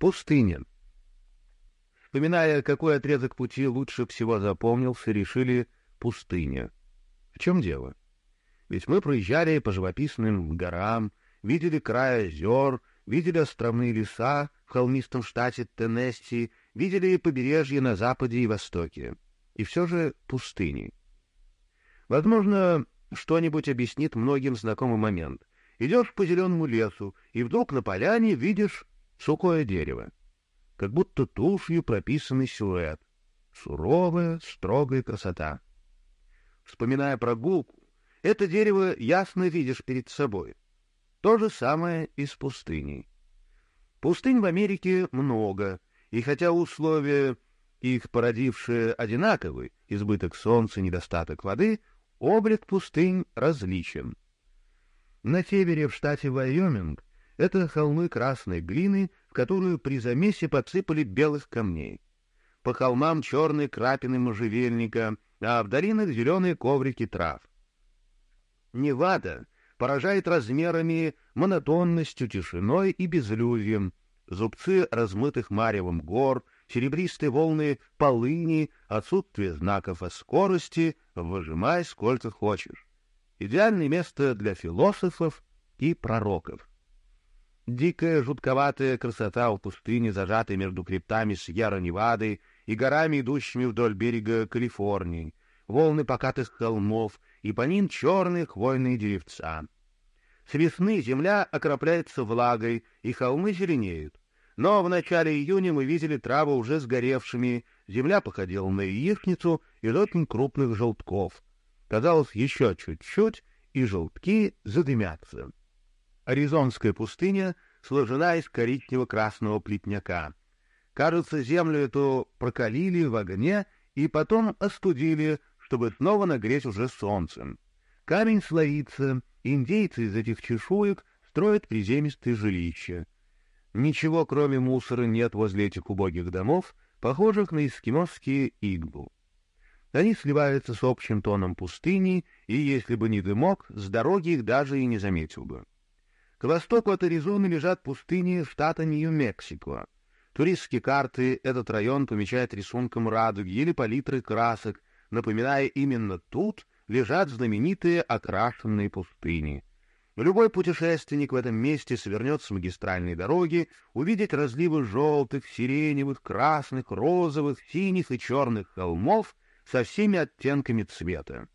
Пустыня. Вспоминая, какой отрезок пути лучше всего запомнился, решили пустыня. В чем дело? Ведь мы проезжали по живописным горам, видели край озер, видели островные леса в холмистом штате Теннесси, видели побережье на западе и востоке. И все же пустыни. Возможно, что-нибудь объяснит многим знакомый момент. Идешь по зеленому лесу, и вдруг на поляне видишь сухое дерево. Как будто тушью прописанный силуэт. Суровая, строгая красота. Вспоминая прогулку, это дерево ясно видишь перед собой. То же самое и с пустыней. Пустынь в Америке много, и хотя условия, их породившие, одинаковы, избыток солнца, недостаток воды, облик пустынь различен. На севере в штате Вайоминг это холмы красной глины, в которую при замесе подсыпали белых камней. По холмам черные крапины можжевельника, а в долинах зеленые коврики трав. Невада поражает размерами, монотонностью, тишиной и безлюдьем, зубцы размытых маревом гор, серебристые волны полыни, отсутствие знаков о скорости, выжимай сколько хочешь. Идеальное место для философов и пророков. Дикая, жутковатая красота в пустыне, зажатой между хребтами Сьерра-Невады и горами, идущими вдоль берега Калифорнии, волны покатых холмов — и по ним черные хвойные деревца. С весны земля окропляется влагой, и холмы зеленеют. Но в начале июня мы видели траву уже сгоревшими, земля походила на яичницу из очень крупных желтков. Казалось, еще чуть-чуть, и желтки задымятся. Аризонская пустыня сложена из коричнево-красного плетняка. Кажется, землю эту прокалили в огне и потом остудили, чтобы снова нагреть уже солнцем. Камень слоится, индейцы из этих чешуек строят приземистые жилища. Ничего, кроме мусора, нет возле этих убогих домов, похожих на эскимосские игбу. Они сливаются с общим тоном пустыни, и если бы не дымок, с дороги их даже и не заметил бы. К востоку от Аризоны лежат пустыни штата Нью-Мексико. Туристские карты этот район помечают рисунком радуги или палитрой красок, напоминая именно тут лежат знаменитые окрашенные пустыни. Любой путешественник в этом месте свернет с магистральной дороги, увидеть разливы желтых, сиреневых, красных, розовых, синих и черных холмов со всеми оттенками цвета.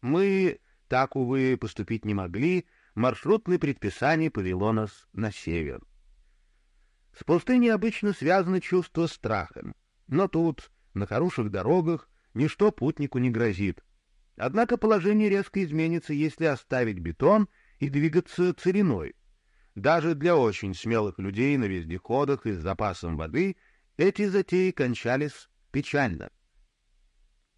Мы так, увы, поступить не могли, маршрутное предписание повело нас на север. С пустыней обычно связано чувство страха, но тут, на хороших дорогах, ничто путнику не грозит. Однако положение резко изменится, если оставить бетон и двигаться целиной. Даже для очень смелых людей на вездеходах и с запасом воды эти затеи кончались печально.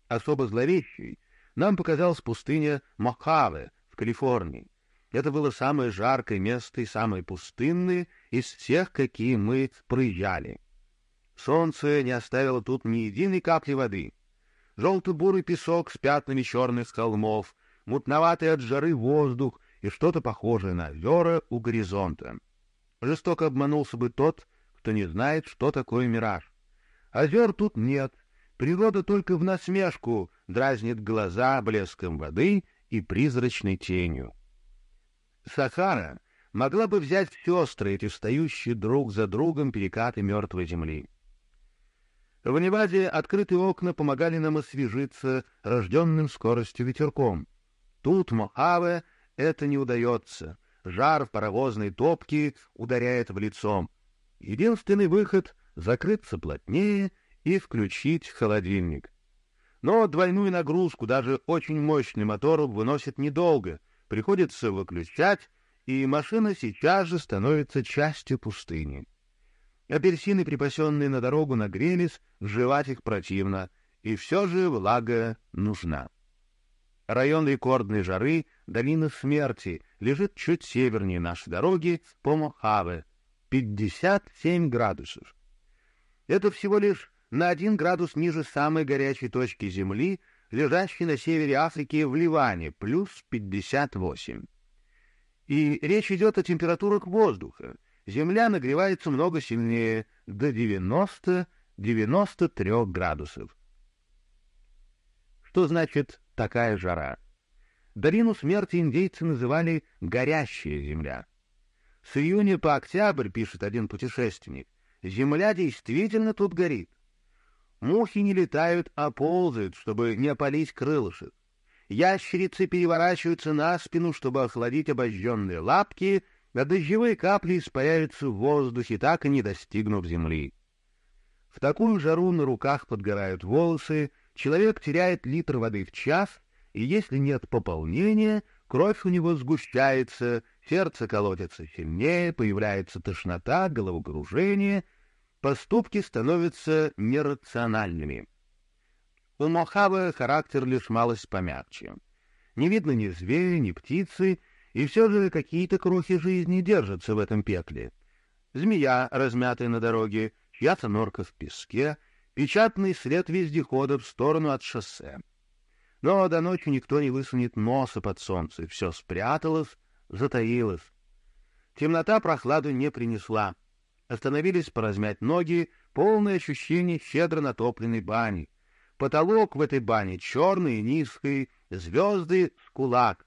Особо зловещей нам показалась пустыня Мохаве в Калифорнии. Это было самое жаркое место и самое пустынное из всех, какие мы проезжали. Солнце не оставило тут ни единой капли воды — желто-бурый песок с пятнами черных холмов, мутноватый от жары воздух и что-то похожее на озера у горизонта. Жестоко обманулся бы тот, кто не знает, что такое мираж. Озер тут нет, природа только в насмешку дразнит глаза блеском воды и призрачной тенью. Сахара могла бы взять в сестры эти встающие друг за другом перекаты мертвой земли. В Неваде открытые окна помогали нам освежиться рожденным скоростью ветерком. Тут, Мохаве, это не удается. Жар в паровозной топке ударяет в лицо. Единственный выход — закрыться плотнее и включить холодильник. Но двойную нагрузку даже очень мощный мотор выносит недолго. Приходится выключать, и машина сейчас же становится частью пустыни. Апельсины, припасенные на дорогу, нагрелись, жевать их противно, и все же влага нужна. Район рекордной жары, долина смерти, лежит чуть севернее нашей дороги, по Мохаве, 57 градусов. Это всего лишь на один градус ниже самой горячей точки Земли, лежащей на севере Африки в Ливане, плюс 58. И речь идет о температурах воздуха, Земля нагревается много сильнее, до 90-93 градусов. Что значит такая жара? Долину смерти индейцы называли «горящая земля». С июня по октябрь, пишет один путешественник, земля действительно тут горит. Мухи не летают, а ползают, чтобы не опалить крылышек. Ящерицы переворачиваются на спину, чтобы охладить обожженные лапки, а дождевые капли испаряются в воздухе, так и не достигнув земли. В такую жару на руках подгорают волосы, человек теряет литр воды в час, и если нет пополнения, кровь у него сгущается, сердце колотится сильнее, появляется тошнота, головокружение, поступки становятся нерациональными. У Мохавы характер лишь малость помягче. Не видно ни зверя, ни птицы, и все же какие-то крохи жизни держатся в этом пекле. Змея, размятая на дороге, чья-то норка в песке, печатный след вездехода в сторону от шоссе. Но до ночи никто не высунет носа под солнце, все спряталось, затаилось. Темнота прохладу не принесла. Остановились поразмять ноги, полное ощущение щедро натопленной бани. Потолок в этой бане черный и низкий, звезды с кулак.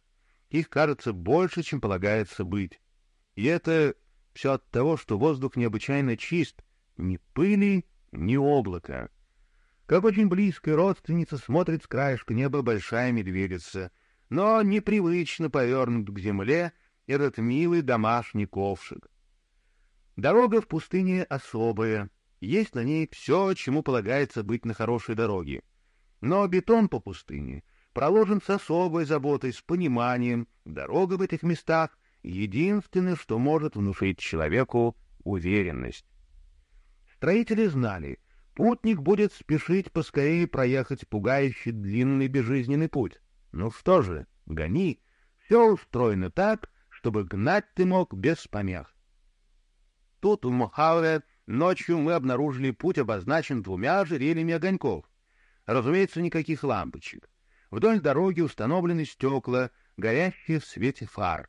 Их кажется больше, чем полагается быть. И это все от того, что воздух необычайно чист, ни пыли, ни облака. Как очень близкая родственница смотрит с краешка неба большая медведица, но непривычно повернут к земле этот милый домашний ковшик. Дорога в пустыне особая, есть на ней все, чему полагается быть на хорошей дороге. Но бетон по пустыне проложен с особой заботой, с пониманием. Дорога в этих местах — единственное, что может внушить человеку уверенность. Строители знали, Путник будет спешить поскорее проехать пугающий длинный безжизненный путь. Ну что же, гони. Все устроено так, чтобы гнать ты мог без помех. Тут, в Мохаве, ночью мы обнаружили путь обозначен двумя ожерельями огоньков. Разумеется, никаких лампочек. Вдоль дороги установлены стекла, горящие в свете фар.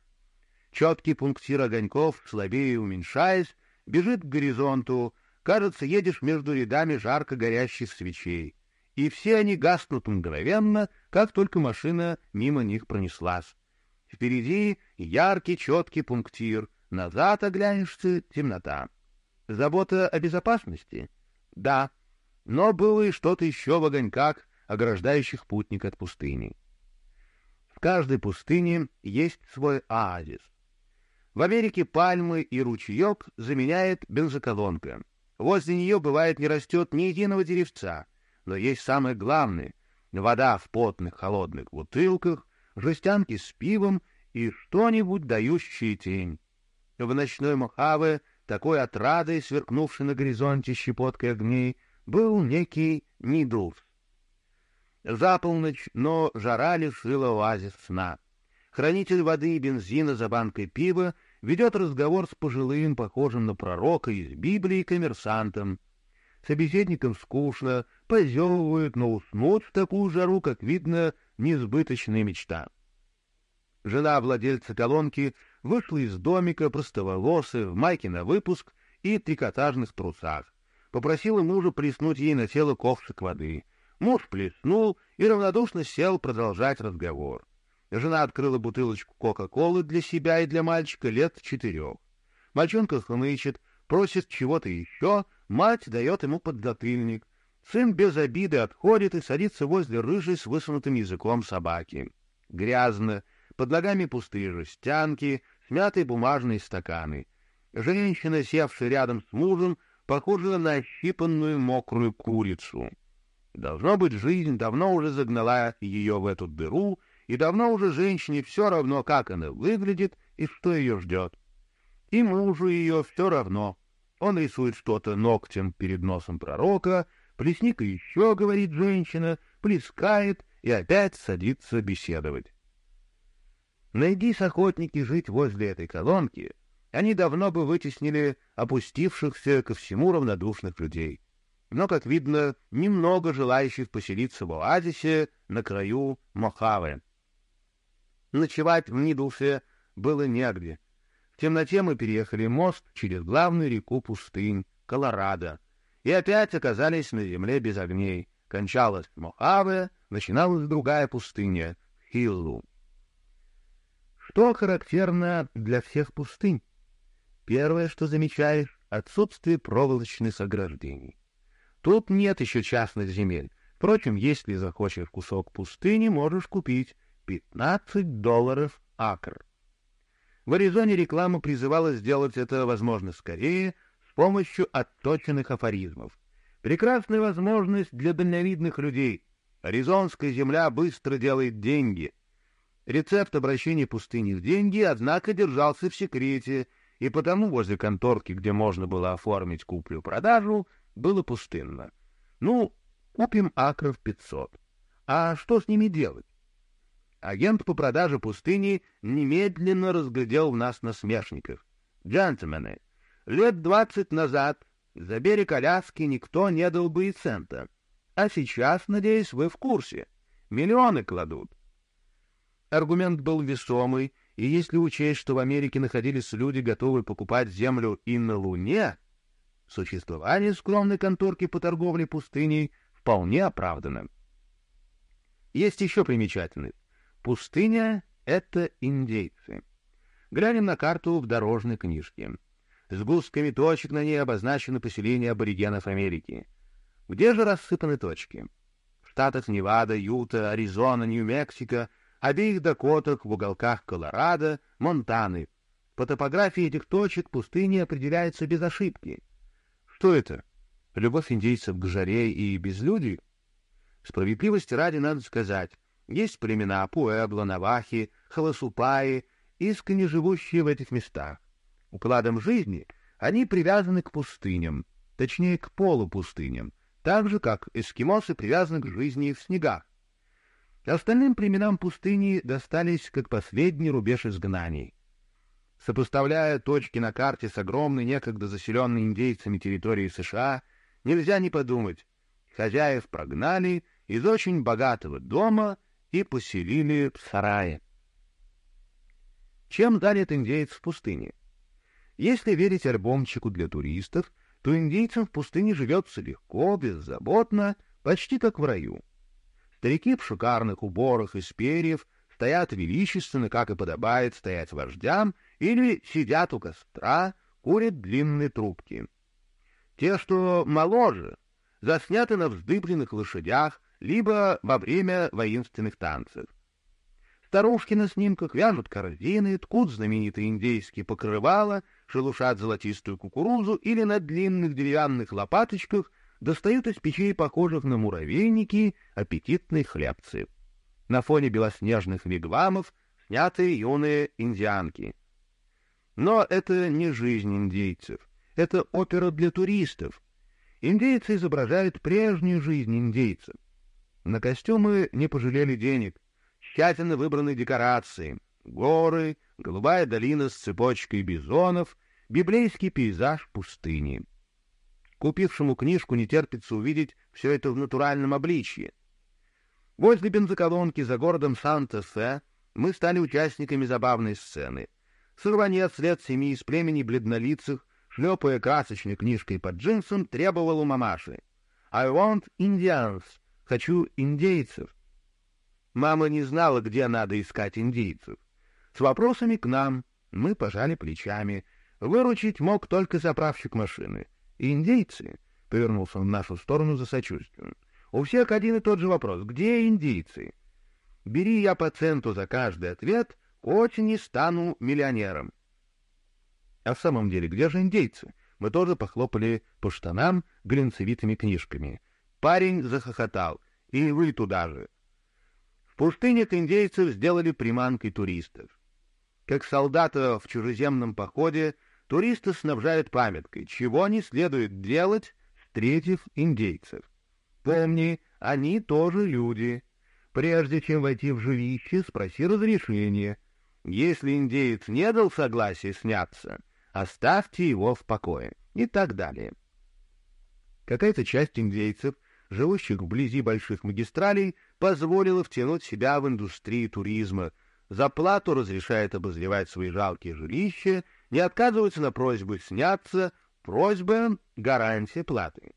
Четкий пунктир огоньков, слабее уменьшаясь, бежит к горизонту, Кажется, едешь между рядами жарко горящих свечей, и все они гаснут мгновенно, как только машина мимо них пронеслась. Впереди яркий, четкий пунктир, назад оглянешься — темнота. Забота о безопасности? Да, но было и что-то еще в огоньках, ограждающих путник от пустыни. В каждой пустыне есть свой оазис. В Америке пальмы и ручеек заменяет бензоколонка — Возле нее, бывает, не растет ни единого деревца, но есть самое главное — вода в потных холодных бутылках, жестянки с пивом и что-нибудь дающее тень. В ночной Мохаве, такой отрадой, сверкнувшей на горизонте щепоткой огней, был некий Нидлс. За полночь, но жара лишила оазис сна. Хранитель воды и бензина за банкой пива ведет разговор с пожилым, похожим на пророка из Библии, коммерсантом. Собеседникам скучно, позевывают, но уснуть в такую жару, как видно, несбыточная мечта. Жена владельца колонки вышла из домика простоволосая, в майке на выпуск и трикотажных трусах. Попросила мужа плеснуть ей на тело ковшик воды. Муж плеснул и равнодушно сел продолжать разговор. Жена открыла бутылочку Кока-Колы для себя и для мальчика лет четырех. Мальчонка хнычет, просит чего-то еще, мать дает ему подзатыльник. Сын без обиды отходит и садится возле рыжей с высунутым языком собаки. Грязно, под ногами пустые жестянки, смятые бумажные стаканы. Женщина, севшая рядом с мужем, похожа на ощипанную мокрую курицу. Должно быть, жизнь давно уже загнала ее в эту дыру, и давно уже женщине все равно, как она выглядит и что ее ждет. И мужу ее все равно. Он рисует что-то ногтем перед носом пророка, плесни-ка еще, говорит женщина, плескает и опять садится беседовать. Найдись охотники жить возле этой колонки, они давно бы вытеснили опустившихся ко всему равнодушных людей. Но, как видно, немного желающих поселиться в оазисе на краю Мохаве. Ночевать в Нидлсе было негде. В темноте мы переехали мост через главную реку пустынь, Колорадо, и опять оказались на земле без огней. Кончалась Мохаве, начиналась другая пустыня — Хиллу. Что характерно для всех пустынь? Первое, что замечаешь — отсутствие проволочных ограждений. Тут нет еще частных земель. Впрочем, если захочешь кусок пустыни, можешь купить 15 долларов акр. В Аризоне реклама призывала сделать это, возможно, скорее, с помощью отточенных афоризмов. Прекрасная возможность для дальновидных людей. Аризонская земля быстро делает деньги. Рецепт обращения пустыни в деньги, однако, держался в секрете, и потому возле конторки, где можно было оформить куплю-продажу, было пустынно. Ну, купим акров пятьсот. А что с ними делать? Агент по продаже пустыни немедленно разглядел в нас насмешников. «Джентльмены, лет двадцать назад за берег Аляски никто не дал бы и цента. А сейчас, надеюсь, вы в курсе. Миллионы кладут». Аргумент был весомый, и если учесть, что в Америке находились люди, готовые покупать землю и на Луне, существование скромной конторки по торговле пустыней вполне оправдано. Есть еще примечательность. Пустыня — это индейцы. Глянем на карту в дорожной книжке. С густками точек на ней обозначено поселение аборигенов Америки. Где же рассыпаны точки? В штатах Невада, Юта, Аризона, Нью-Мексико, обеих Дакотах, в уголках Колорадо, Монтаны. По топографии этих точек пустыня определяется без ошибки. Что это? Любовь индейцев к жаре и безлюдию? Справедливости ради надо сказать, есть племена Пуэбло, Навахи, Халасупаи, искренне живущие в этих местах. Укладом жизни они привязаны к пустыням, точнее, к полупустыням, так же, как эскимосы привязаны к жизни в снегах. Остальным племенам пустыни достались как последний рубеж изгнаний. Сопоставляя точки на карте с огромной, некогда заселенной индейцами территории США, нельзя не подумать, хозяев прогнали из очень богатого дома и поселили в сарае. Чем занят индейец в пустыне? Если верить альбомчику для туристов, то индейцам в пустыне живется легко, беззаботно, почти как в раю. Старики в шикарных уборах из перьев стоят величественно, как и подобает стоять вождям, или сидят у костра, курят длинные трубки. Те, что моложе, засняты на вздыбленных лошадях, либо во время воинственных танцев. Старушки на снимках вяжут корзины, ткут знаменитые индейские покрывала, шелушат золотистую кукурузу или на длинных деревянных лопаточках достают из печей, похожих на муравейники, аппетитные хлебцы. На фоне белоснежных вигвамов сняты юные индианки. Но это не жизнь индейцев, это опера для туристов. Индейцы изображают прежнюю жизнь индейцев. На костюмы не пожалели денег. Тщательно выбраны декорации. Горы, голубая долина с цепочкой бизонов, библейский пейзаж пустыни. Купившему книжку не терпится увидеть все это в натуральном обличье. Возле бензоколонки за городом Санта-Фе мы стали участниками забавной сцены. Сорванец лет семи из племени бледнолицых, шлепая красочной книжкой под джинсом, требовал у мамаши «I want Indians», Хочу индейцев. Мама не знала, где надо искать индейцев. С вопросами к нам мы пожали плечами. Выручить мог только заправщик машины. Индейцы, — повернулся в нашу сторону за сочувствием, — у всех один и тот же вопрос. Где индейцы? Бери я по центу за каждый ответ, очень не стану миллионером. А в самом деле, где же индейцы? Мы тоже похлопали по штанам глинцевитыми книжками. Парень захохотал. И вы туда же. В пустынях индейцев сделали приманкой туристов. Как солдата в чужеземном походе, туристы снабжают памяткой, чего не следует делать, встретив индейцев. Помни, они тоже люди. Прежде чем войти в жилище, спроси разрешения. Если индеец не дал согласия сняться, оставьте его в покое. И так далее. Какая-то часть индейцев — живущих вблизи больших магистралей, позволило втянуть себя в индустрию туризма, за плату разрешает обозревать свои жалкие жилища не отказываются на просьбу сняться, просьба — гарантия платы.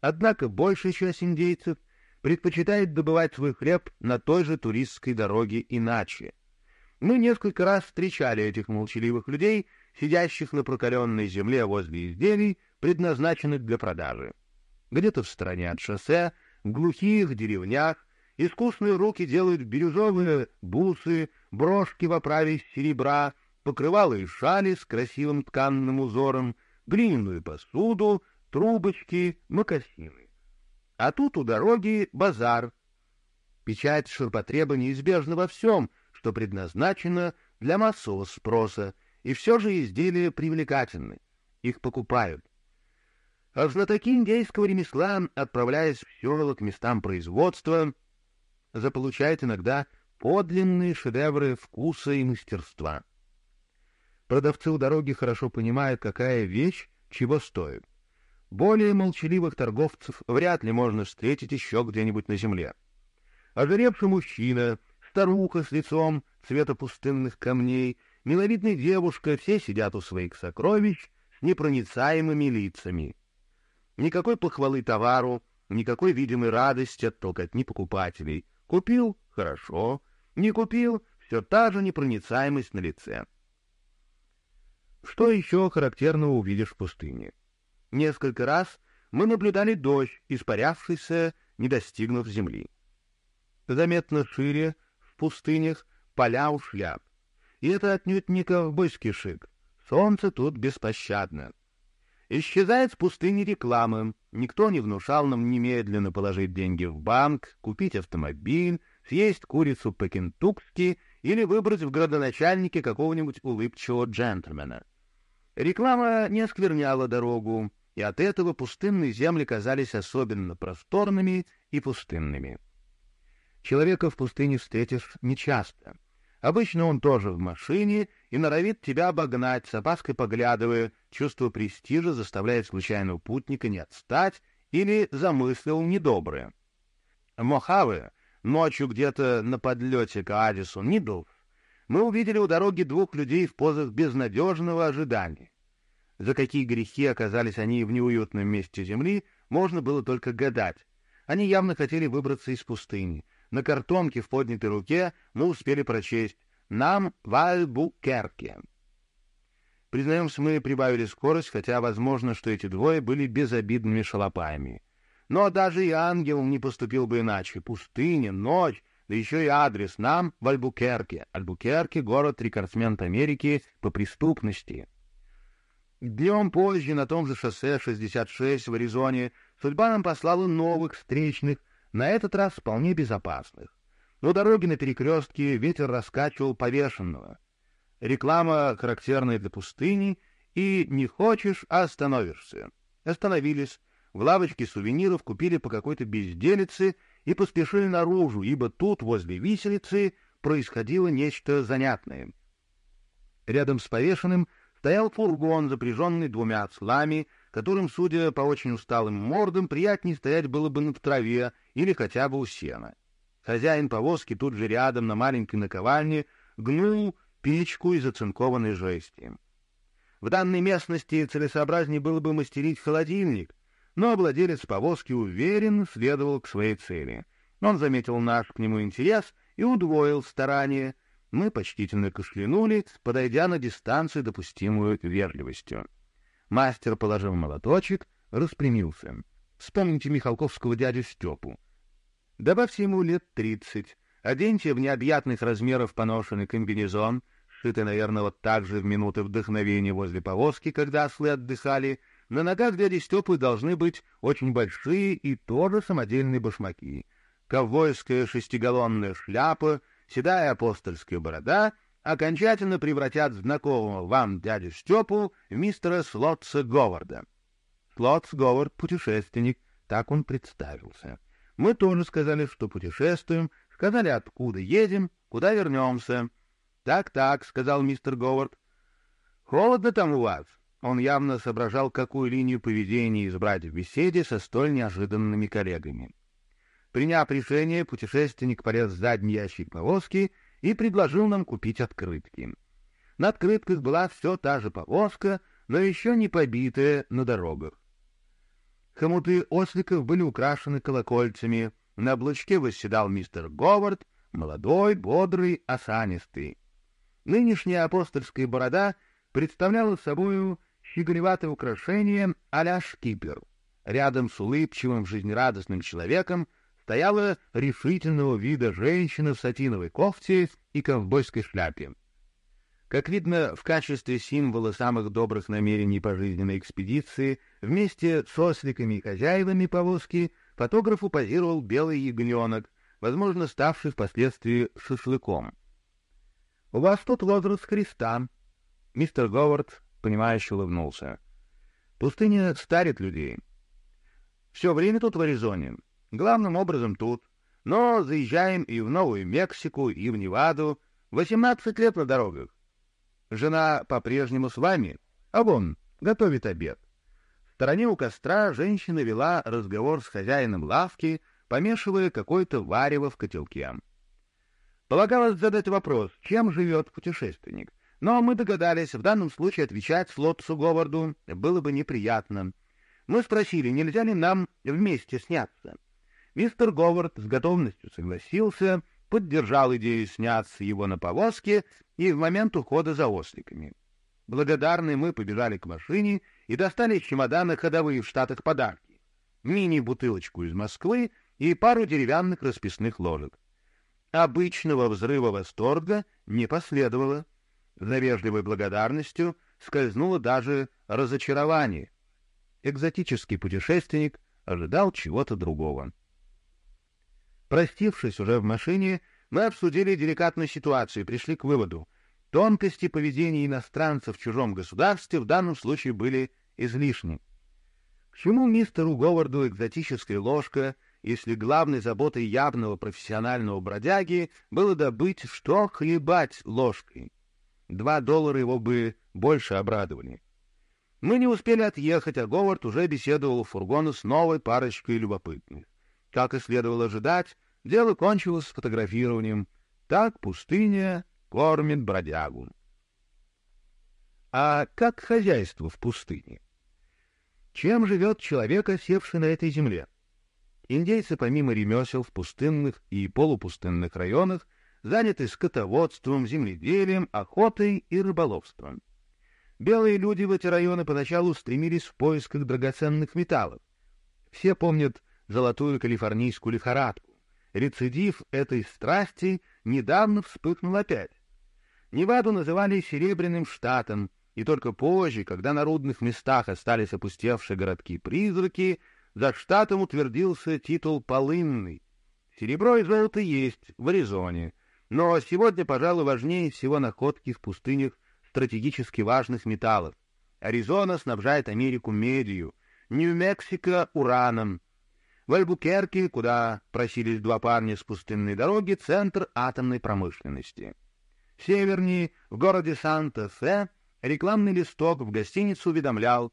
Однако большая часть индейцев предпочитает добывать свой хлеб на той же туристской дороге иначе. Мы несколько раз встречали этих молчаливых людей, сидящих на прокаленной земле возле изделий, предназначенных для продажи. Где-то в стороне от шоссе, в глухих деревнях, искусные руки делают бирюзовые бусы, брошки в оправе серебра, покрывала и шали с красивым тканным узором, глиняную посуду, трубочки, мокасины. А тут у дороги базар. Печать ширпотреба неизбежна во всем, что предназначено для массового спроса, и все же изделия привлекательны, их покупают. А знатоки индейского ремесла, отправляясь в села к местам производства, заполучают иногда подлинные шедевры вкуса и мастерства. Продавцы у дороги хорошо понимают, какая вещь чего стоит. Более молчаливых торговцев вряд ли можно встретить еще где-нибудь на земле. Ожиревший мужчина, старуха с лицом цвета пустынных камней, миловидная девушка — все сидят у своих сокровищ непроницаемыми лицами. Никакой похвалы товару, никакой видимой радости от толкотни покупателей. Купил — хорошо, не купил — все та же непроницаемость на лице. Что еще характерного увидишь в пустыне? Несколько раз мы наблюдали дождь, испарявшийся, не достигнув земли. Заметно шире в пустынях поля у шляп. И это отнюдь не ковбойский шик. Солнце тут беспощадно. Исчезает с пустыни реклама. Никто не внушал нам немедленно положить деньги в банк, купить автомобиль, съесть курицу по-кентукски или выбрать в градоначальнике какого-нибудь улыбчивого джентльмена. Реклама не оскверняла дорогу, и от этого пустынные земли казались особенно просторными и пустынными. Человека в пустыне встретишь нечасто. Обычно он тоже в машине и норовит тебя обогнать, с опаской поглядывая, чувство престижа заставляет случайного путника не отстать или замыслил недоброе. Мохаве ночью где-то на подлете к Адису Нидлс мы увидели у дороги двух людей в позах безнадежного ожидания. За какие грехи оказались они в неуютном месте земли, можно было только гадать. Они явно хотели выбраться из пустыни. На картонке в поднятой руке мы успели прочесть «Нам в Альбукерке». Признаемся, мы прибавили скорость, хотя возможно, что эти двое были безобидными шалопаями. Но даже и ангел не поступил бы иначе. Пустыня, ночь, да еще и адрес нам в Альбукерке. Альбукерке — город рекордсмен Америки по преступности. Днем позже на том же шоссе 66 в Аризоне судьба нам послала новых встречных, на этот раз вполне безопасных. Но дороги на перекрестке ветер раскачивал повешенного. Реклама, характерная для пустыни, и не хочешь, остановишься. Остановились, в лавочке сувениров купили по какой-то безделице и поспешили наружу, ибо тут, возле виселицы, происходило нечто занятное. Рядом с повешенным стоял фургон, запряженный двумя ослами, которым, судя по очень усталым мордам, приятнее стоять было бы на траве или хотя бы у сена. Хозяин повозки тут же рядом на маленькой наковальне гнул печку из оцинкованной жести. В данной местности целесообразнее было бы мастерить холодильник, но владелец повозки уверен следовал к своей цели. Он заметил наш к нему интерес и удвоил старания. Мы почтительно кашлянули, подойдя на дистанцию, допустимую вежливостью. Мастер положил молоточек, распрямился. Вспомните Михалковского дядю Степу. Добавьте ему лет тридцать, оденьте в необъятных размеров поношенный комбинезон, шитый, наверное, вот так же в минуты вдохновения возле повозки, когда ослы отдыхали, на ногах дяди Степы должны быть очень большие и тоже самодельные башмаки, ковбойская шестигаллонная шляпа, седая апостольская борода окончательно превратят знакомого вам дядю Степу в мистера Слотса Говарда. Слотс Говард — путешественник, так он представился. Мы тоже сказали, что путешествуем, сказали, откуда едем, куда вернемся. «Так-так», — сказал мистер Говард. «Холодно там у вас?» Он явно соображал, какую линию поведения избрать в беседе со столь неожиданными коллегами. Приняв решение, путешественник полез в задний ящик повозки и предложил нам купить открытки. На открытках была все та же повозка, но еще не побитая на дорогах. Хомуты осликов были украшены колокольцами. На облачке восседал мистер Говард, молодой, бодрый, осанистый. Нынешняя апостольская борода представляла собою щеголеватое украшение а-ля шкипер. Рядом с улыбчивым, жизнерадостным человеком стояла решительного вида женщина в сатиновой кофте и ковбойской шляпе. Как видно, в качестве символа самых добрых намерений по жизненной экспедиции вместе с осликами и хозяевами повозки фотографу позировал белый ягненок, возможно, ставший впоследствии шашлыком. — У вас тут возраст Христа. Мистер Говард, понимающе улыбнулся. — Пустыня старит людей. Все время тут в Аризоне. Главным образом тут. Но заезжаем и в Новую Мексику, и в Неваду. Восемнадцать лет на дорогах. Жена по-прежнему с вами, а вон, готовит обед. В стороне у костра женщина вела разговор с хозяином лавки, помешивая какое-то варево в котелке. Полагалось задать вопрос, чем живет путешественник. Но мы догадались, в данном случае отвечать Флотсу Говарду было бы неприятно. Мы спросили, нельзя ли нам вместе сняться. Мистер Говард с готовностью согласился, поддержал идею сняться его на повозке и в момент ухода за осликами. Благодарные мы побежали к машине и достали из чемодана ходовые в Штатах подарки. Мини-бутылочку из Москвы и пару деревянных расписных ложек. Обычного взрыва восторга не последовало. За вежливой благодарностью скользнуло даже разочарование. Экзотический путешественник ожидал чего-то другого. Простившись уже в машине, мы обсудили деликатную ситуацию и пришли к выводу. Тонкости поведения иностранцев в чужом государстве в данном случае были излишни. К чему мистеру Говарду экзотическая ложка, если главной заботой явного профессионального бродяги было добыть, что хлебать ложкой? Два доллара его бы больше обрадовали. Мы не успели отъехать, а Говард уже беседовал у фургона с новой парочкой любопытных. Как и следовало ожидать, дело кончилось фотографированием. Так пустыня кормит бродягу. А как хозяйство в пустыне? Чем живет человек, осевший на этой земле? Индейцы, помимо ремесел в пустынных и полупустынных районах, заняты скотоводством, земледелием, охотой и рыболовством. Белые люди в эти районы поначалу стремились в поисках драгоценных металлов. Все помнят золотую калифорнийскую лихорадку. Рецидив этой страсти недавно вспыхнул опять. Неваду называли «серебряным штатом», и только позже, когда на рудных местах остались опустевшие городки-призраки, за штатом утвердился титул «полынный». Серебро и золото есть в Аризоне, но сегодня, пожалуй, важнее всего находки в пустынях стратегически важных металлов. Аризона снабжает Америку медью, Нью-Мексико — ураном, в Альбукерке, куда просились два парня с пустынной дороги, центр атомной промышленности. Севернее, в городе Санта-Фе, рекламный листок в гостинице уведомлял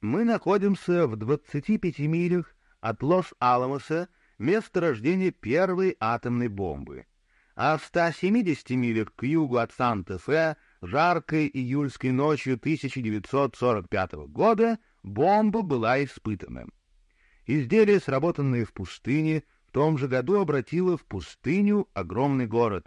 «Мы находимся в 25 милях от Лос-Аламоса, место рождения первой атомной бомбы, а в 170 милях к югу от Санта-Фе жаркой июльской ночью 1945 года бомба была испытана. Изделие, сработанное в пустыне, в том же году обратило в пустыню огромный город.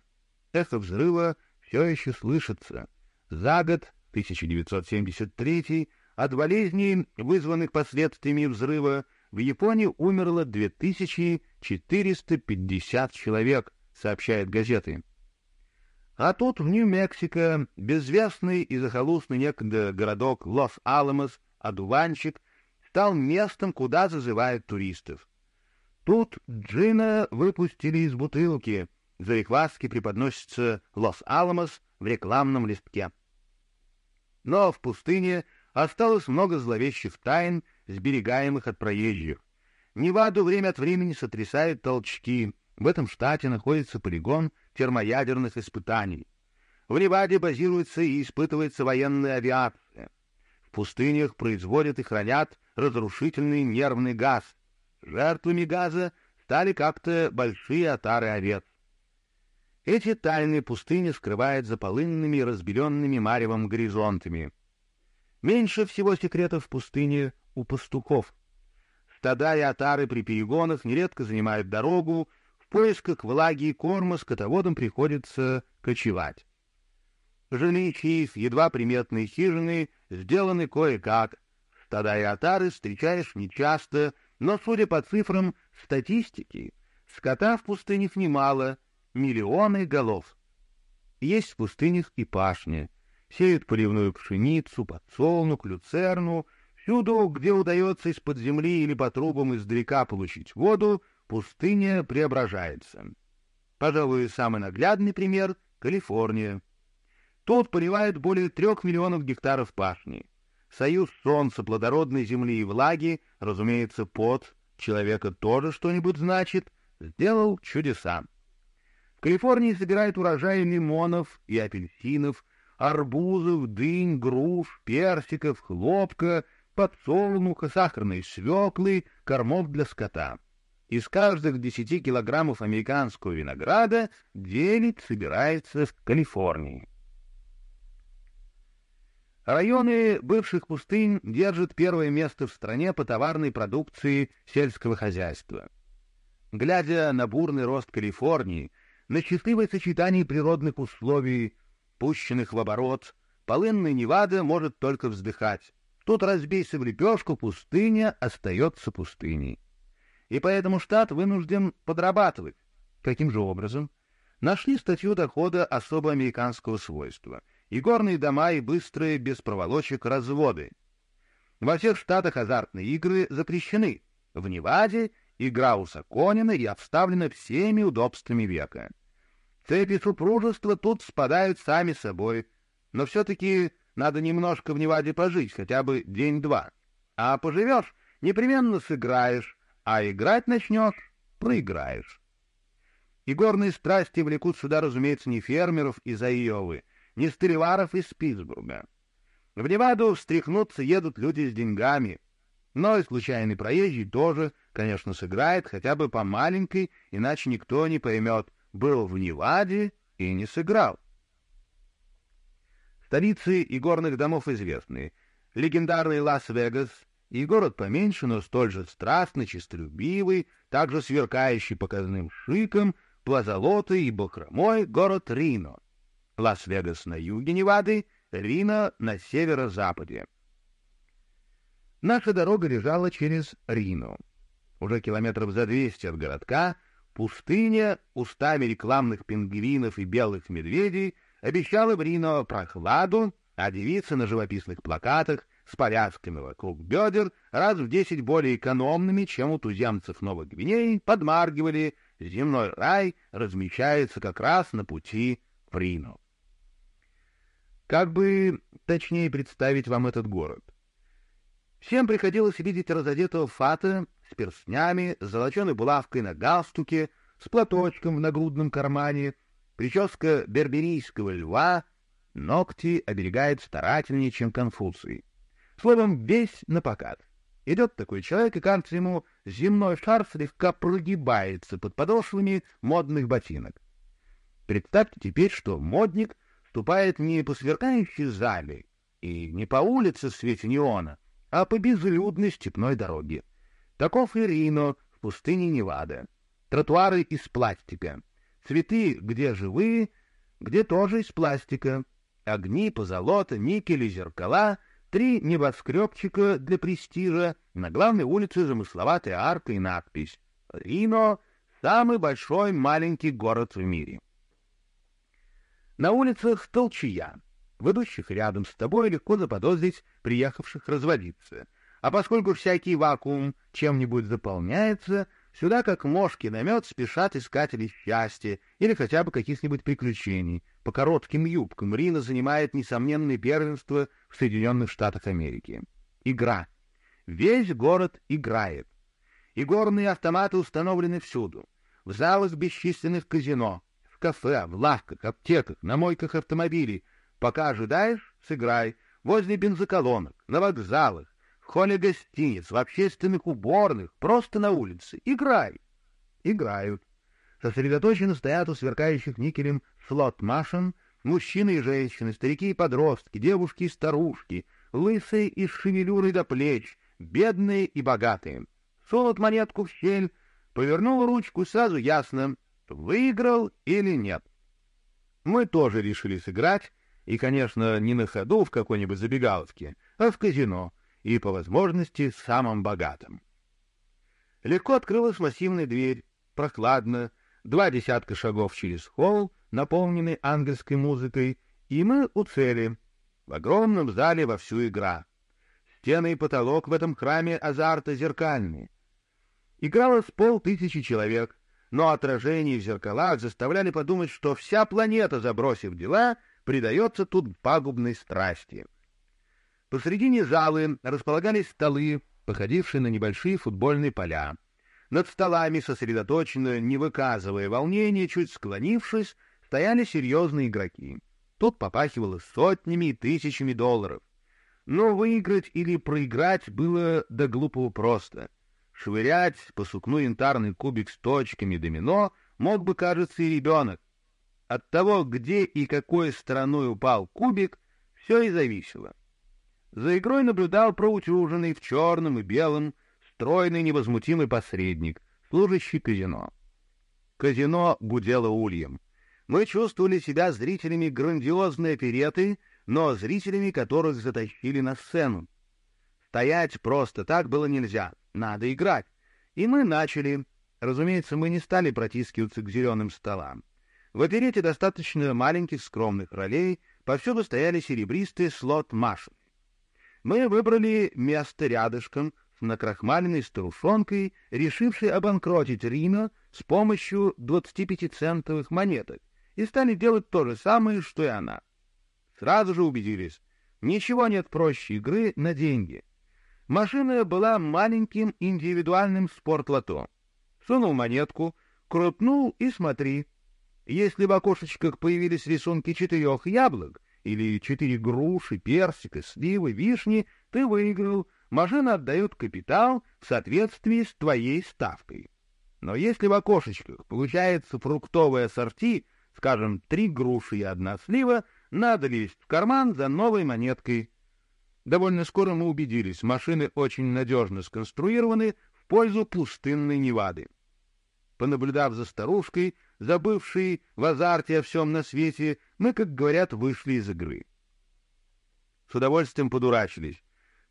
Эхо взрыва все еще слышится. За год, 1973, от болезней, вызванных последствиями взрыва, в Японии умерло 2450 человек, сообщает газеты. А тут в Нью-Мексико безвестный и захолустный некогда городок Лос-Аламос, одуванчик, стал местом, куда зазывают туристов. Тут джина выпустили из бутылки, залихватски преподносится Лос-Аламос в рекламном листке. Но в пустыне осталось много зловещих тайн, сберегаемых от проезжих. Неваду время от времени сотрясают толчки. В этом штате находится полигон термоядерных испытаний. В Неваде базируется и испытывается военная авиация. В пустынях производят и хранят разрушительный нервный газ. Жертвами газа стали как-то большие отары овец. Эти тайны пустыни скрывает за полынными разбеленными маревом горизонтами. Меньше всего секретов в пустыне у пастухов. Стада и отары при перегонах нередко занимают дорогу, поисках влаги и корма скотоводам приходится кочевать. Жилища их, едва приметные хижины, сделаны кое-как. Стада и отары встречаешь нечасто, но, судя по цифрам статистики, скота в пустынях немало, миллионы голов. Есть в пустынях и пашни. Сеют поливную пшеницу, подсолнух, люцерну. Всюду, где удается из-под земли или по трубам издалека получить воду, пустыня преображается. Пожалуй, самый наглядный пример — Калифорния. Тут поливают более трех миллионов гектаров пашни. Союз солнца, плодородной земли и влаги, разумеется, пот человека тоже что-нибудь значит, сделал чудеса. В Калифорнии собирают урожаи лимонов и апельсинов, арбузов, дынь, груш, персиков, хлопка, подсолнуха, сахарной свеклы, кормов для скота. Из каждых десяти килограммов американского винограда девять собирается в Калифорнии. Районы бывших пустынь держат первое место в стране по товарной продукции сельского хозяйства. Глядя на бурный рост Калифорнии, на счастливое сочетание природных условий, пущенных в оборот, полынная Невада может только вздыхать. Тут разбейся в лепешку, пустыня остается пустыней. И поэтому штат вынужден подрабатывать. Каким же образом? Нашли статью дохода особо американского свойства. И горные дома, и быстрые, без проволочек, разводы. Во всех штатах азартные игры запрещены. В Неваде игра узаконена и обставлена всеми удобствами века. Цепи супружества тут спадают сами собой, но все-таки надо немножко в Неваде пожить, хотя бы день-два. А поживешь — непременно сыграешь, а играть начнешь — проиграешь. И горные страсти влекут сюда, разумеется, не фермеров из Айовы, не стелеваров из Питтсбурга. В Неваду встряхнуться едут люди с деньгами, но и случайный проезжий тоже, конечно, сыграет хотя бы по маленькой, иначе никто не поймет — был в Неваде и не сыграл. Столицы и горных домов известны. Легендарный Лас-Вегас и город поменьше, но столь же страстный, честолюбивый, также сверкающий показным шиком, плазолотой и бахромой город Рино. Лас-Вегас на юге Невады, Рино на северо-западе. Наша дорога лежала через Рино. Уже километров за двести от городка — Пустыня устами рекламных пингвинов и белых медведей обещала в Рино прохладу, а девицы на живописных плакатах с повязками вокруг бедер, раз в десять более экономными, чем у туземцев Новой Гвинеи, подмаргивали, земной рай размещается как раз на пути в Рино. Как бы точнее представить вам этот город? Всем приходилось видеть разодетого фата с перстнями, с золоченой булавкой на галстуке, с платочком в нагрудном кармане, прическа берберийского льва, ногти оберегает старательнее, чем Конфуций. Словом, весь напокат. Идет такой человек, и кажется ему, земной шар слегка прогибается под подошвами модных ботинок. Представьте теперь, что модник ступает не по сверкающей зале и не по улице в свете неона, а по безлюдной степной дороге. Таков и Рино в пустыне Невада. Тротуары из пластика. Цветы где живые, где тоже из пластика. Огни, позолота, никели, зеркала. Три небоскребчика для престижа. На главной улице замысловатая арка и надпись. Рино — самый большой маленький город в мире. На улицах толчья. В идущих рядом с тобой легко заподозрить приехавших разводиться — а поскольку всякий вакуум чем-нибудь заполняется, сюда, как мошки на мед, спешат искатели счастья или хотя бы каких-нибудь приключений. По коротким юбкам Рина занимает несомненное первенство в Соединенных Штатах Америки. Игра. Весь город играет. И горные автоматы установлены всюду. В залах бесчисленных казино, в кафе, в лавках, аптеках, на мойках автомобилей. Пока ожидаешь — сыграй. Возле бензоколонок, на вокзалах, холле гостиниц, в общественных уборных, просто на улице. Играй. Играют. Сосредоточенно стоят у сверкающих никелем слот-машин мужчины и женщины, старики и подростки, девушки и старушки, лысые и с шевелюрой до плеч, бедные и богатые. Сунут монетку в щель, повернул ручку, сразу ясно, выиграл или нет. Мы тоже решили сыграть, и, конечно, не на ходу в какой-нибудь забегаловке, а в казино, и, по возможности, самым богатым. Легко открылась массивная дверь, прохладно, два десятка шагов через холл, наполненный ангельской музыкой, и мы у цели. В огромном зале вовсю игра. Стены и потолок в этом храме азарта зеркальные. Играло с полтысячи человек, но отражения в зеркалах заставляли подумать, что вся планета, забросив дела, предается тут пагубной страсти. Посредине залы располагались столы, походившие на небольшие футбольные поля. Над столами, сосредоточенно, не выказывая волнения, чуть склонившись, стояли серьезные игроки. Тут попахивало сотнями и тысячами долларов. Но выиграть или проиграть было до глупого просто. Швырять по сукну янтарный кубик с точками домино мог бы, кажется, и ребенок. От того, где и какой стороной упал кубик, все и зависело. За игрой наблюдал проутюженный в черном и белом, стройный невозмутимый посредник, служащий казино. Казино гудело ульем. Мы чувствовали себя зрителями грандиозной опереты, но зрителями, которых затащили на сцену. Стоять просто так было нельзя, надо играть. И мы начали. Разумеется, мы не стали протискиваться к зеленым столам. В оперете достаточно маленьких скромных ролей, повсюду стояли серебристые слот-машины. Мы выбрали место рядышком с накрахмаленной старушонкой, решившей обанкротить Рино с помощью 25-центовых монеток, и стали делать то же самое, что и она. Сразу же убедились, ничего нет проще игры на деньги. Машина была маленьким индивидуальным спортлото. Сунул монетку, крутнул и смотри — если в окошечках появились рисунки четырех яблок или четыре груши, персика, сливы, вишни, ты выиграл, машина отдает капитал в соответствии с твоей ставкой. Но если в окошечках получается фруктовое ассорти, скажем, три груши и одна слива, надо лезть в карман за новой монеткой. Довольно скоро мы убедились, машины очень надежно сконструированы в пользу пустынной Невады. Понаблюдав за старушкой, забывшей в азарте о всем на свете, мы, как говорят, вышли из игры. С удовольствием подурачились.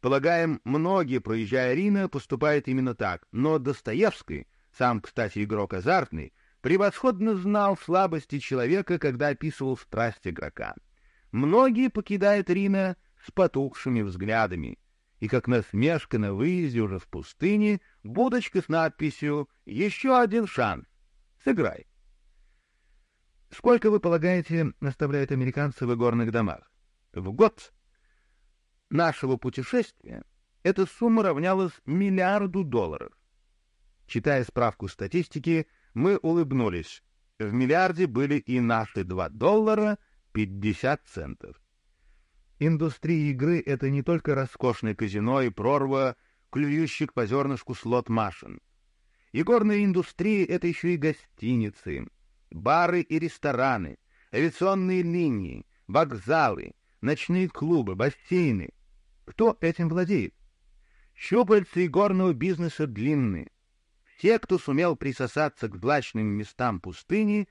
Полагаем, многие, проезжая Рина, поступают именно так, но Достоевский, сам, кстати, игрок азартный, превосходно знал слабости человека, когда описывал страсть игрока. Многие покидают Рина с потухшими взглядами, и как насмешка на выезде уже в пустыне, будочка с надписью «Еще один шанс. Сыграй». Сколько, вы полагаете, наставляют американцы в игорных домах? В год нашего путешествия эта сумма равнялась миллиарду долларов. Читая справку статистики, мы улыбнулись. В миллиарде были и наши два доллара пятьдесят центов. Индустрия игры — это не только роскошное казино и прорва, клюющих по зернышку слот-машин. Игорная индустрия — это еще и гостиницы, бары и рестораны, авиационные линии, вокзалы, ночные клубы, бассейны. Кто этим владеет? Щупальца игорного бизнеса длинные. Все, кто сумел присосаться к злачным местам пустыни,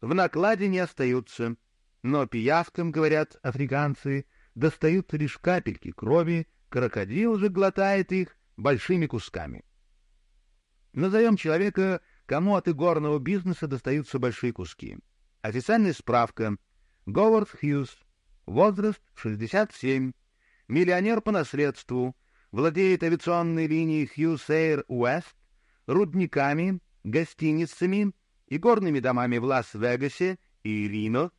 в накладе не остаются, но пиявкам, говорят африканцы, — достаются лишь капельки крови, крокодил же глотает их большими кусками. Назовем человека, кому от игорного бизнеса достаются большие куски. Официальная справка. Говард Хьюз. Возраст 67. Миллионер по наследству. Владеет авиационной линией Хьюз Эйр Уэст, рудниками, гостиницами, игорными домами в Лас-Вегасе и Рино.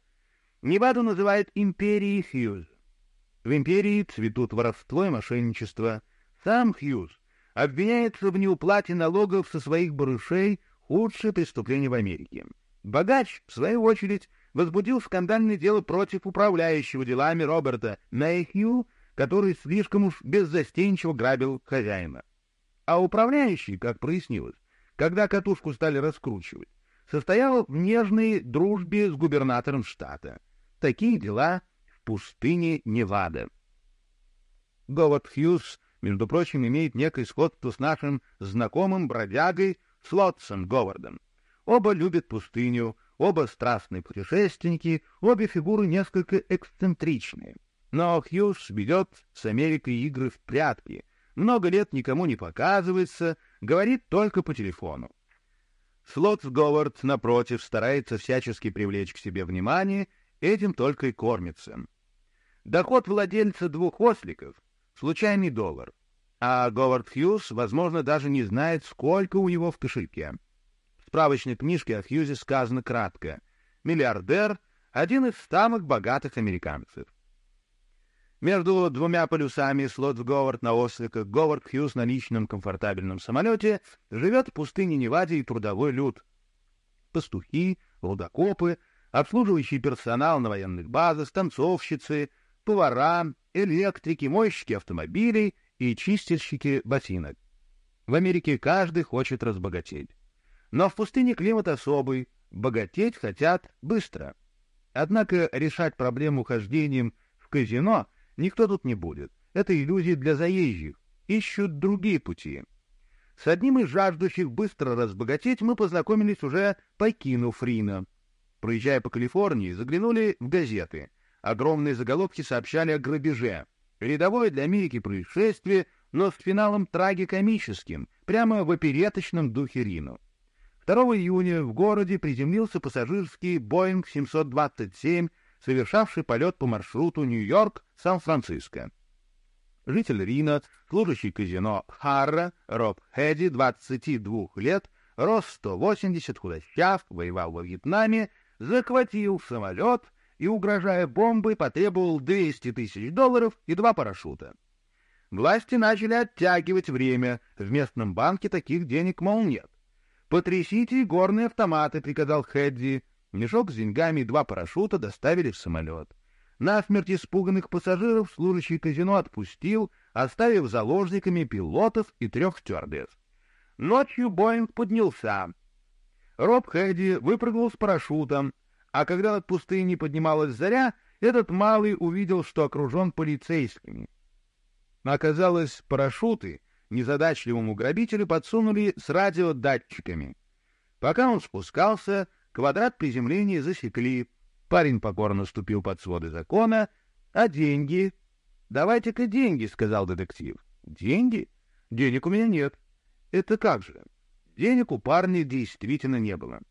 Неваду называют империей Хьюз. В империи цветут воровство и мошенничество. Сам Хьюз обвиняется в неуплате налогов со своих барышей худшее преступление в Америке. Богач, в свою очередь, возбудил скандальное дело против управляющего делами Роберта Мэйхью, который слишком уж беззастенчиво грабил хозяина. А управляющий, как прояснилось, когда катушку стали раскручивать, состоял в нежной дружбе с губернатором штата. Такие дела в пустыне Невада. Говард Хьюз, между прочим, имеет некое сходство с нашим знакомым бродягой Слотсом Говардом. Оба любят пустыню, оба страстные путешественники, обе фигуры несколько эксцентричные. Но Хьюз ведет с Америкой игры в прятки, много лет никому не показывается, говорит только по телефону. Слотс Говард, напротив, старается всячески привлечь к себе внимание, этим только и кормится. Доход владельца двух осликов — случайный доллар, а Говард Хьюз, возможно, даже не знает, сколько у него в кошельке. В справочной книжке о Хьюзе сказано кратко «Миллиардер — один из самых богатых американцев». Между двумя полюсами Слотс Говард на осликах, Говард Хьюз на личном комфортабельном самолете живет в пустыне Неваде и трудовой люд. Пастухи, рудокопы, обслуживающий персонал на военных базах, танцовщицы, повара, электрики, мойщики автомобилей и чистильщики ботинок. В Америке каждый хочет разбогатеть. Но в пустыне климат особый, богатеть хотят быстро. Однако решать проблему хождением в казино — Никто тут не будет. Это иллюзия для заезжих. Ищут другие пути. С одним из жаждущих быстро разбогатеть мы познакомились уже покинув Рино. Проезжая по Калифорнии, заглянули в газеты. Огромные заголовки сообщали о грабеже. Рядовое для Америки происшествие, но с финалом трагикомическим, прямо в опереточном духе Рино. 2 июня в городе приземлился пассажирский Boeing 727 совершавший полет по маршруту Нью-Йорк-Сан-Франциско. Житель Рина, служащий казино Харра, Роб Хэдди, 22 лет, рост 180, худощав, воевал во Вьетнаме, захватил самолет и, угрожая бомбой, потребовал 200 тысяч долларов и два парашюта. Власти начали оттягивать время, в местном банке таких денег, мол, нет. «Потрясите горные автоматы», — приказал Хэдди, Мешок с деньгами и два парашюта доставили в самолет. Насмерть испуганных пассажиров служащий казино отпустил, оставив заложниками пилотов и трех стюардесс. Ночью Боинг поднялся. Роб Хэдди выпрыгнул с парашютом, а когда над пустыней поднималась заря, этот малый увидел, что окружен полицейскими. Оказалось, парашюты незадачливому грабителю подсунули с радиодатчиками. Пока он спускался, Квадрат приземления засекли. Парень покорно ступил под своды закона. А деньги? Давайте-ка деньги, сказал детектив. Деньги? Денег у меня нет. Это как же? Денег у парня действительно не было.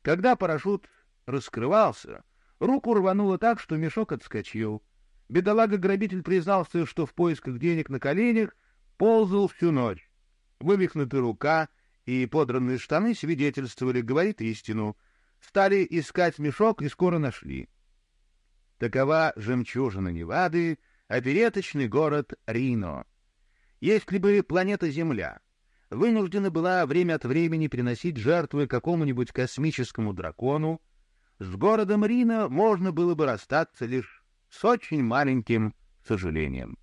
Когда парашют раскрывался, руку рвануло так, что мешок отскочил. Бедолага-грабитель признался, что в поисках денег на коленях ползал всю ночь. Вывихнутая рука — и подранные штаны свидетельствовали, говорит истину. Стали искать мешок и скоро нашли. Такова жемчужина Невады, опереточный город Рино. Если бы планета Земля вынуждена была время от времени приносить жертвы какому-нибудь космическому дракону, с городом Рино можно было бы расстаться лишь с очень маленьким сожалением.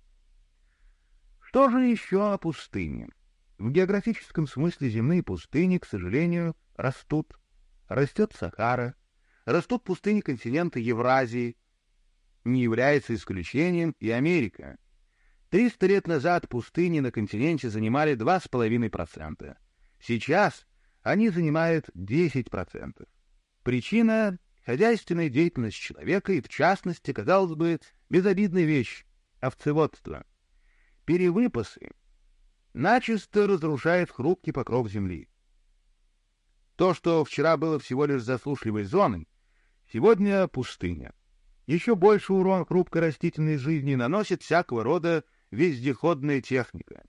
Что же еще о пустыне? В географическом смысле земные пустыни, к сожалению, растут. Растет Сахара, растут пустыни континента Евразии. Не является исключением и Америка. Триста лет назад пустыни на континенте занимали 2,5%. Сейчас они занимают 10%. Причина — хозяйственная деятельность человека и, в частности, казалось бы, безобидная вещь — овцеводство. Перевыпасы начисто разрушает хрупкий покров земли. То, что вчера было всего лишь засушливой зоной, сегодня пустыня. Еще больше урон хрупкой растительной жизни наносит всякого рода вездеходная техника.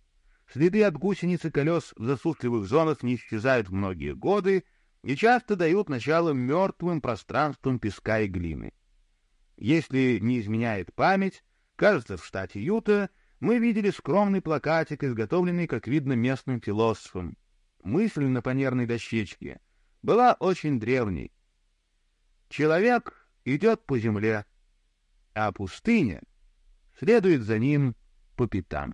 Следы от гусениц и колес в засушливых зонах не исчезают многие годы и часто дают начало мертвым пространствам песка и глины. Если не изменяет память, кажется, в штате Юта — мы видели скромный плакатик, изготовленный, как видно, местным философом. Мысль на панерной дощечке была очень древней. Человек идет по земле, а пустыня следует за ним по пятам.